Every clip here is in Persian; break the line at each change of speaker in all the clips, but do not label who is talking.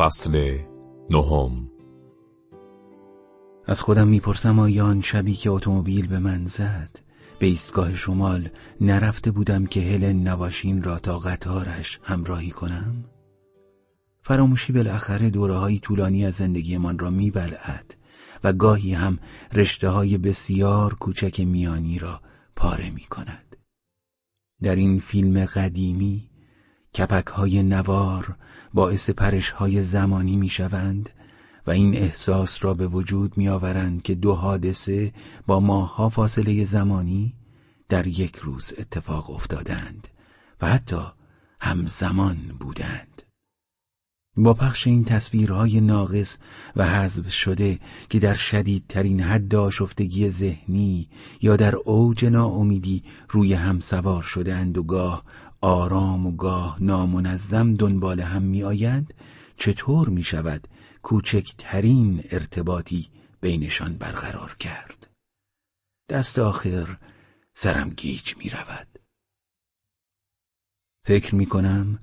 فصل نهم
از خودم می‌پرسم آیا آن شبی که اتومبیل به من زد به ایستگاه شمال نرفته بودم که هلن نواشین را تا قطارش همراهی کنم؟ فراموشی بالاخره دوره های طولانی از زندگیمان را میبلعد و گاهی هم رشته های بسیار کوچک میانی را پاره می کند. در این فیلم قدیمی کپک های نوار باعث پرش های زمانی می شوند و این احساس را به وجود می آورند که دو حادثه با ماهها فاصله زمانی در یک روز اتفاق افتادند و حتی همزمان بودند. با پخش این تصویرهای ناقص و حذف شده که در شدیدترین حد آشفتگی ذهنی یا در اوج ناامیدی روی هم سوار شدهاند و گاه آرام و گاه نامنظم دنبال هم می آیند چطور می شود کوچکترین ارتباطی بینشان برقرار کرد؟ دست آخر سرم گیج می رود فکر می کنم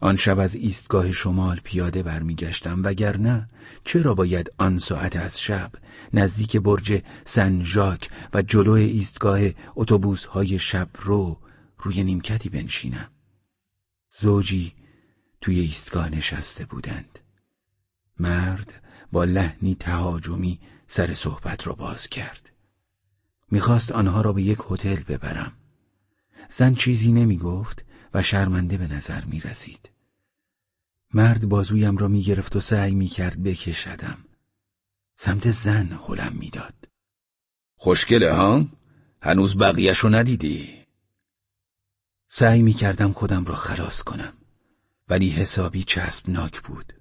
آن شب از ایستگاه شمال پیاده برمیگشتم وگرنه چرا باید آن ساعت از شب نزدیک برج سن ژاک و جلو ایستگاه اتوبوس های شب رو روی نیمکتی بنشینم زوجی توی ایستگاه نشسته بودند مرد با لحنی تهاجمی سر صحبت را باز کرد می‌خواست آنها را به یک هتل ببرم زن چیزی نمی گفت و شرمنده به نظر می رسید. مرد بازویم را می گرفت و سعی می کرد بکشدم. سمت زن حلم می‌داد.
خوشگله ها؟ هنوز بقیهش رو ندیدی؟
سعی می کردم خودم را خلاص کنم ولی حسابی چسبناک بود.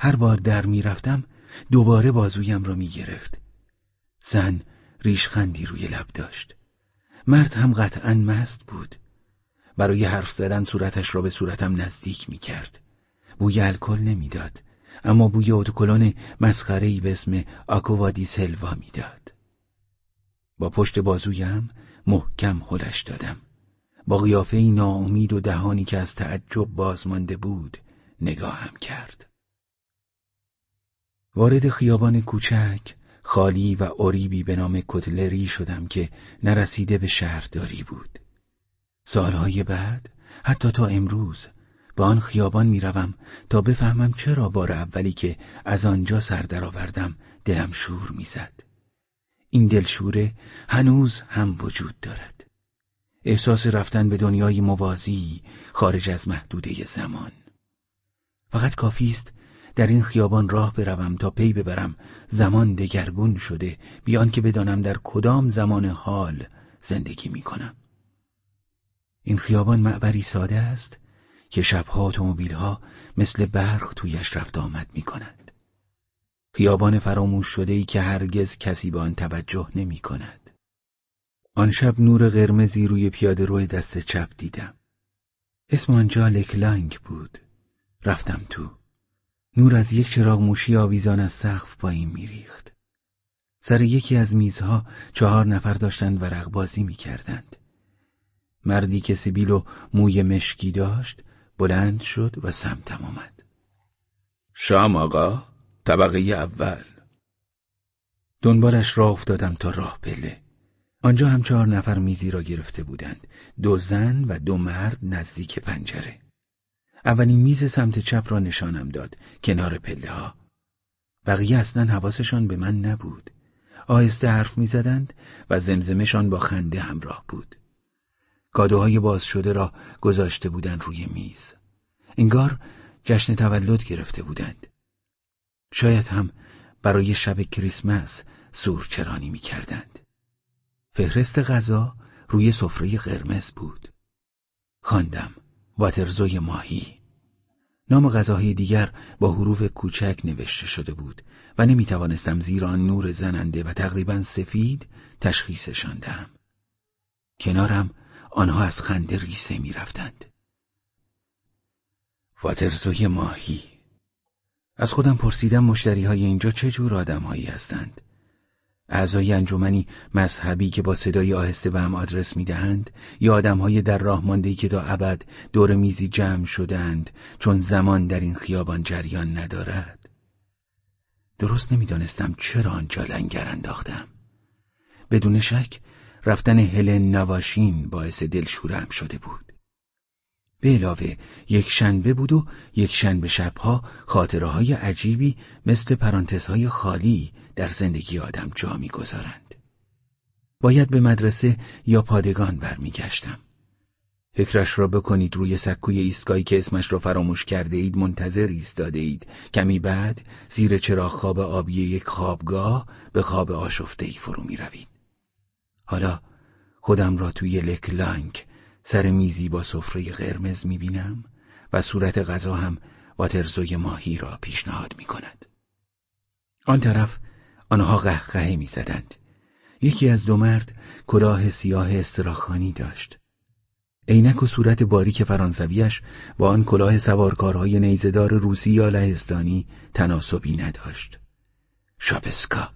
هر بار در می رفتم دوباره بازویم را می گرفت. زن ریشخندی روی لب داشت. مرد هم قطعا مست بود. برای حرف زدن صورتش را به صورتم نزدیک می کرد. بوی الکل نمی‌داد اما بوی اتوکلون مسخره‌ای به اسم آکووادی سلوا می‌داد. با پشت بازویم محکم هلش دادم. با قیافه ناامید و دهانی که از تعجب بازمانده بود نگاهم کرد. وارد خیابان کوچک خالی و اوریبی به نام کتلری شدم که نرسیده به شهرداری بود. سالهای بعد حتی تا امروز به آن خیابان می‌روم تا بفهمم چرا بار اولی که از آنجا سر درآوردم دلم شور می‌زد. این دلشوره هنوز هم وجود دارد. احساس رفتن به دنیای موازی خارج از محدوده زمان. فقط کافی است در این خیابان راه بروم تا پی ببرم زمان دگرگون شده بیان که بدانم در کدام زمان حال زندگی می کنم. این خیابان معبری ساده است که شبها اتومبیلها مثل برق تویش رفت آمد می کند. خیابان فراموش شده ای که هرگز کسی به آن توجه نمی کند. آن شب نور قرمزی روی پیاده روی دست چپ دیدم. اسم آنجا لکلانگ بود. رفتم تو. نور از یک چراغ موشی آویزان از سقف پایین میریخت. سر یکی از میزها چهار نفر داشتند ورق بازی می‌کردند. مردی که سیبیل و موی مشکی داشت بلند شد و سمتم آمد.
شام آقا طبقه اول
دنبالش راه افتادم تا راه پله. آنجا هم چهار نفر میزی را گرفته بودند. دو زن و دو مرد نزدیک پنجره. اولین میز سمت چپ را نشانم داد کنار پله ها. بقیه اصلا حواسشان به من نبود. آهسته حرف می‌زدند و زمزمشان با خنده همراه بود. کادوهای باز شده را گذاشته بودند روی میز. انگار جشن تولد گرفته بودند. شاید هم برای شب کریسمس سورچرانی می کردند. فهرست غذا روی سفره قرمز بود. خواندم واترزوی ماهی نام غذاهای دیگر با حروف کوچک نوشته شده بود و نمی توانستم زیر آن نور زننده و تقریبا سفید تشخیصشان دهم. کنارم آنها از خنده ریسه می رفتند. واترزوی ماهی از خودم پرسیدم مشتری های اینجا چه جور آدم هایی هستند. اعضای انجمنی مذهبی که با صدای آهسته به هم آدرس می‌دهند یا آدمهای در راه مانده که تا ابد دور میزی جمع شدند چون زمان در این خیابان جریان ندارد. درست نمی‌دانستم چرا آنجا لنگر انداختم. بدون شک رفتن هلن نواشین باعث دلشورم شده بود. به علاوه یک شنبه بود و یک شنبه شبها خاطره های عجیبی مثل پرانتزهای خالی در زندگی آدم جا می‌گذارند. باید به مدرسه یا پادگان برمیگشتم. فکرش را بکنید روی سکوی ایستگاهی که اسمش را فراموش کرده اید منتظر ایستاده اید کمی بعد زیر چراغ خواب آبی یک خوابگاه به خواب آشفته ای فرو می روید. حالا خودم را توی لکلانک سر میزی با سفره قرمز می بینم و صورت غذا هم واترزوی ماهی را پیشنهاد می کند. آن طرف آنها قهقهه می زدند. یکی از دو مرد کلاه سیاه استراخانی داشت. عینک و صورت باریک فرانسویش با آن کلاه سوارکارهای نیزدار روسی یا لهستانی تناسبی نداشت. شابسکا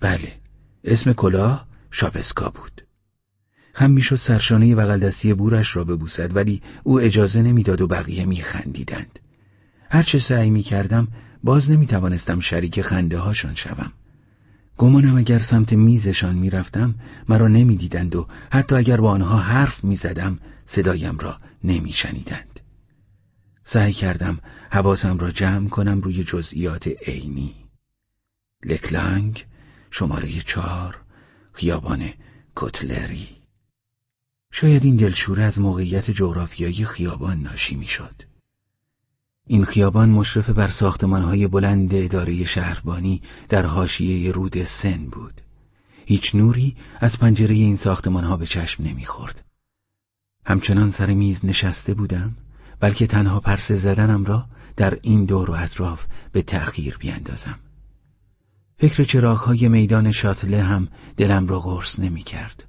بله اسم کلاه شابسکا بود. هم می‌شد سرشانه بغل دستی بورش را ببوسد ولی او اجازه نمی‌داد و بقیه میخندیدند. هرچه سعی می‌کردم باز نمی‌توانستم شریک خنده هاشان شوم. گمانم اگر سمت میزشان می‌رفتم مرا نمی‌دیدند و حتی اگر با آنها حرف می‌زدم صدایم را نمیشنیدند. سعی کردم حواسم را جمع کنم روی جزئیات عینی. لکلانگ شماره چهار خیابان کتلری شاید این دلشوره از موقعیت جغرافیایی خیابان ناشی می‌شد. این خیابان مشرف بر ساختمانهای بلند اداره شهربانی در حاشیه رود سن بود. هیچ نوری از پنجره این ساختمانها به چشم نمی‌خورد. همچنان سر میز نشسته بودم بلکه تنها پرسه زدنم را در این دور و اطراف به تأخیر بیاندازم. فکر چراغهای میدان شاتله هم دلم را قرص نمی کرد.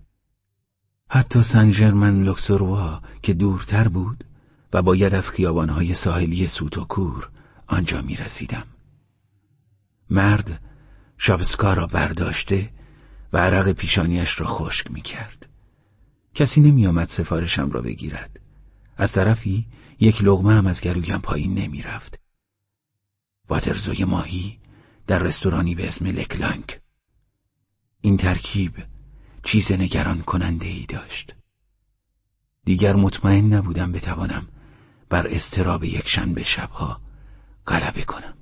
حتی سنجرمن لوکسوروا که دورتر بود و باید از خیابانهای ساحلی سوتوکور آنجا می رسیدم. مرد شابسکا را برداشته و عرق پیشانیش را خشک می کرد. کسی نمی آمد سفارشم را بگیرد. از طرفی یک لغمه هم از گلویم پایین نمی رفت. واترزوی ماهی در رستورانی به اسم لکلانک. این ترکیب چیز نگران کننده ای داشت. دیگر مطمئن نبودم بتوانم بر استراب یک شنبه شبها غلبه کنم.